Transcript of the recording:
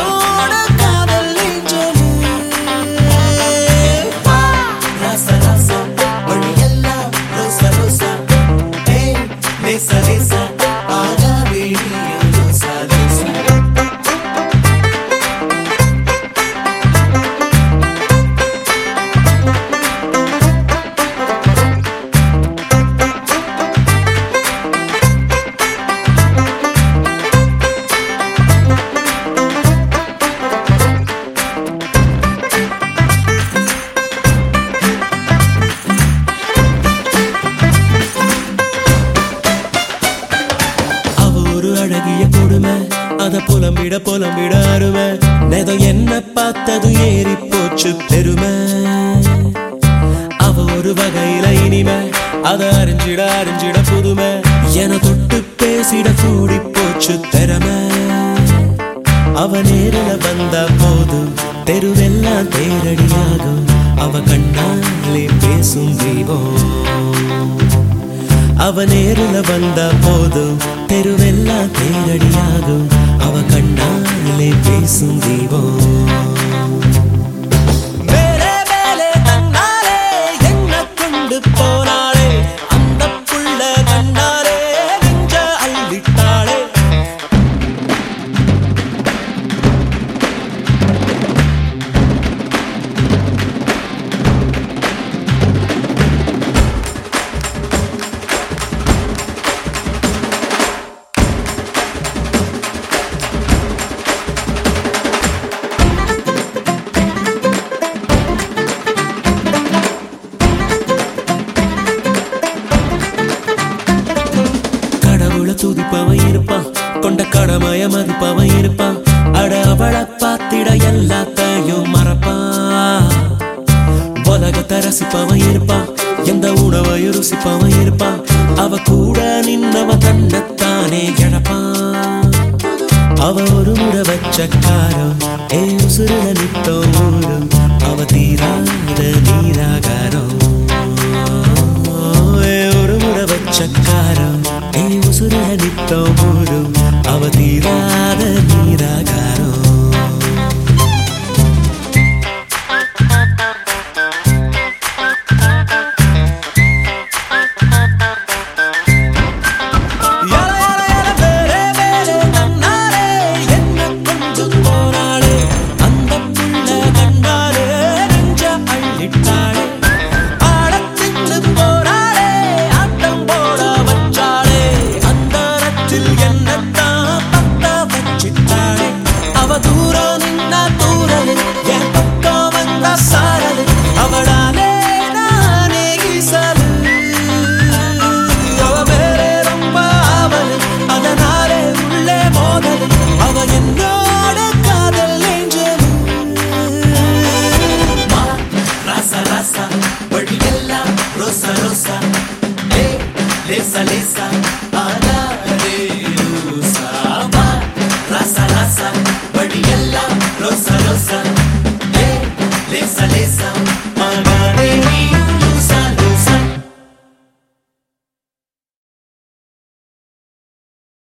அவ அத புலம்பிட புலம்பிட அருமை. ஏதோ என்ன பார்த்தது ஏறி போச்சு பெருமை. அவ ஒரு வகையில இனிமை. அத அறிஞ்சிட அறிஞ்சிட புதுமை. என தொட்டு பேசிட கூடி போச்சு திறமை. அவ நேரில் வந்தா போதும் தெருவெல்லாம் தேரடியாகும். அவ கண்ணாலே பேசும் தெய்வம் அவ நேரில் வந்தா போதும் தெருவெல்லாம் தேரடியாகும். அவ கண்ணாலே பேசும் தெய்வம் துதிப்பவன் இருப்பான். கொண்ட கடமைய மதிப்பவன் இருப்பான். அட அவளை பார்த்திட எல்லாத்தையும் மறப்பான். உலகத்தை ரசிப்பவன் இருப்பான். எந்த உணவையும் ருசிப்பவன் இருப்பான். அவ கூட நின்னவ தன்னைத்தானே இழப்பான். அவ ஒரு முறை வச்ச காரம் ஏ சுருள நித்தோ அவ தீராத நீராகாரம். பட்டா பட்டா வச்சுட்டாள் அவ தூரம் நின்னா தூரல் என் பக்கம் வந்தா சாரல் அவளாலே நானே ஈசல் அவ வேறே ரொம்ப ஆவல் அதனாலே உள்ளே மோதல் அவ என்னோட காதல் ஏஞ்சல் ராசா ராசா வழியெல்லாம் ரோசா ரோசா லேசா லேசா cabeça, lesão.